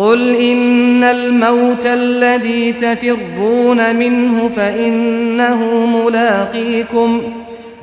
قل إن الموت الذي تفرون منه فإنه ملاقيكم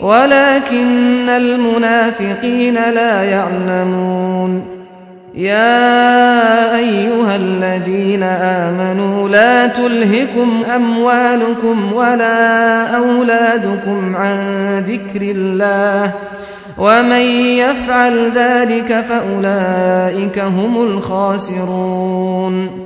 ولكن المنافقين لا يعلمون. يا أيها الذين آمنوا لا تلهكم أموالكم ولا أولادكم عن ذكر الله ومن يفعل ذلك فأولئك هم الخاسرون.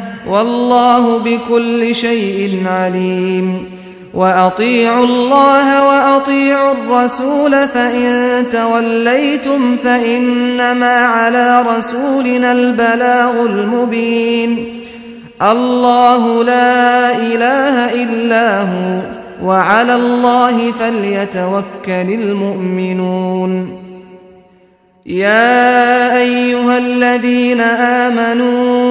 والله بكل شيء عليم. وأطيعوا الله وأطيعوا الرسول فإن توليتم فإنما على رسولنا البلاغ المبين. الله لا إله إلا هو وعلى الله فليتوكل المؤمنون. يا أيها الذين آمنون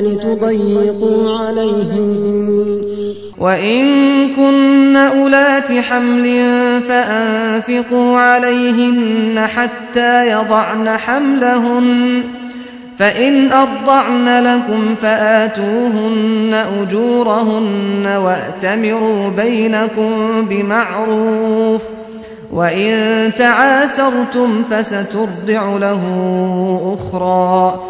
لتضيقوا عليهم. وإن كن أولات حمل فأنفقوا عليهن حتى يضعن حملهن فإن أرضعن لكم فآتوهن أجورهن وأتمروا بينكم بمعروف وإن تعاسرتم فسترضع له أخرى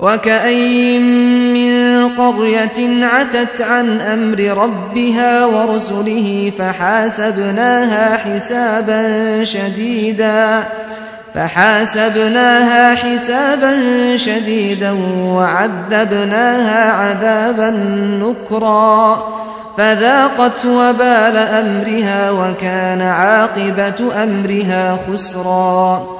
وكاين من قريه عتت عن أمر ربها ورسله فحاسبناها حسابا شديدا فحاسبناها حسابا شديدا وعذبناها عذابا نكرا فذاقت وبال امرها وكان عاقبه امرها خسرا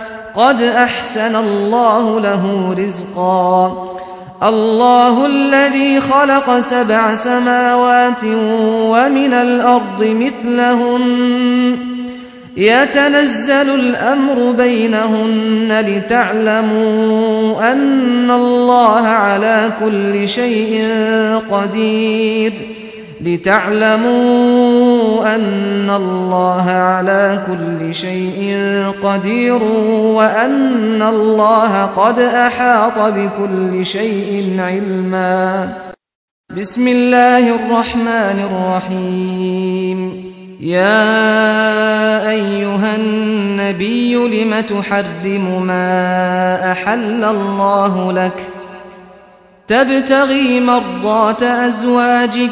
قد أحسن الله له رزقا. الله الذي خلق سبع سماوات ومن الأرض مثلهم يتنزل الأمر بينهن لتعلموا أن الله على كل شيء قدير. لتعلموا أن الله على كل شيء قدير وأن الله قد أحاط بكل شيء علما. بسم الله الرحمن الرحيم. يا أيها النبي لم تحرم ما أحل الله لك؟ تبتغي مرضات أزواجك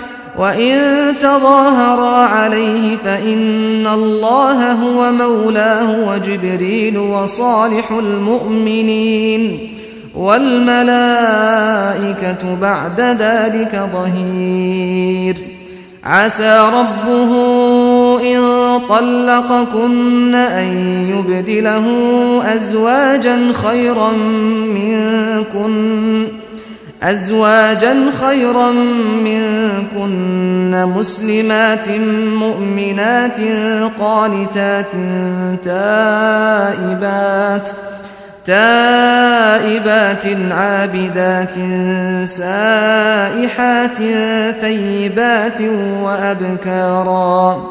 وَإِن تَظَاهَرَا عَلَيْهِ فَإِنَّ اللَّهَ هُوَ مَوْلَاهُ وَجِبْرِيلُ وَصَالِحُ الْمُؤْمِنِينَ وَالْمَلَائِكَةُ بَعْدَ ذَلِكَ ظَهِيرٌ. عَسَى رَبُّهُ إِن طَلَّقَكُنَّ أَن يُبْدِلَهُ أَزْوَاجًا خَيْرًا مِنكُنَّ أزواجا خيرا منكن مسلمات مؤمنات قانتات تائبات تائبات عابدات سائحات طيبات وأبكارا.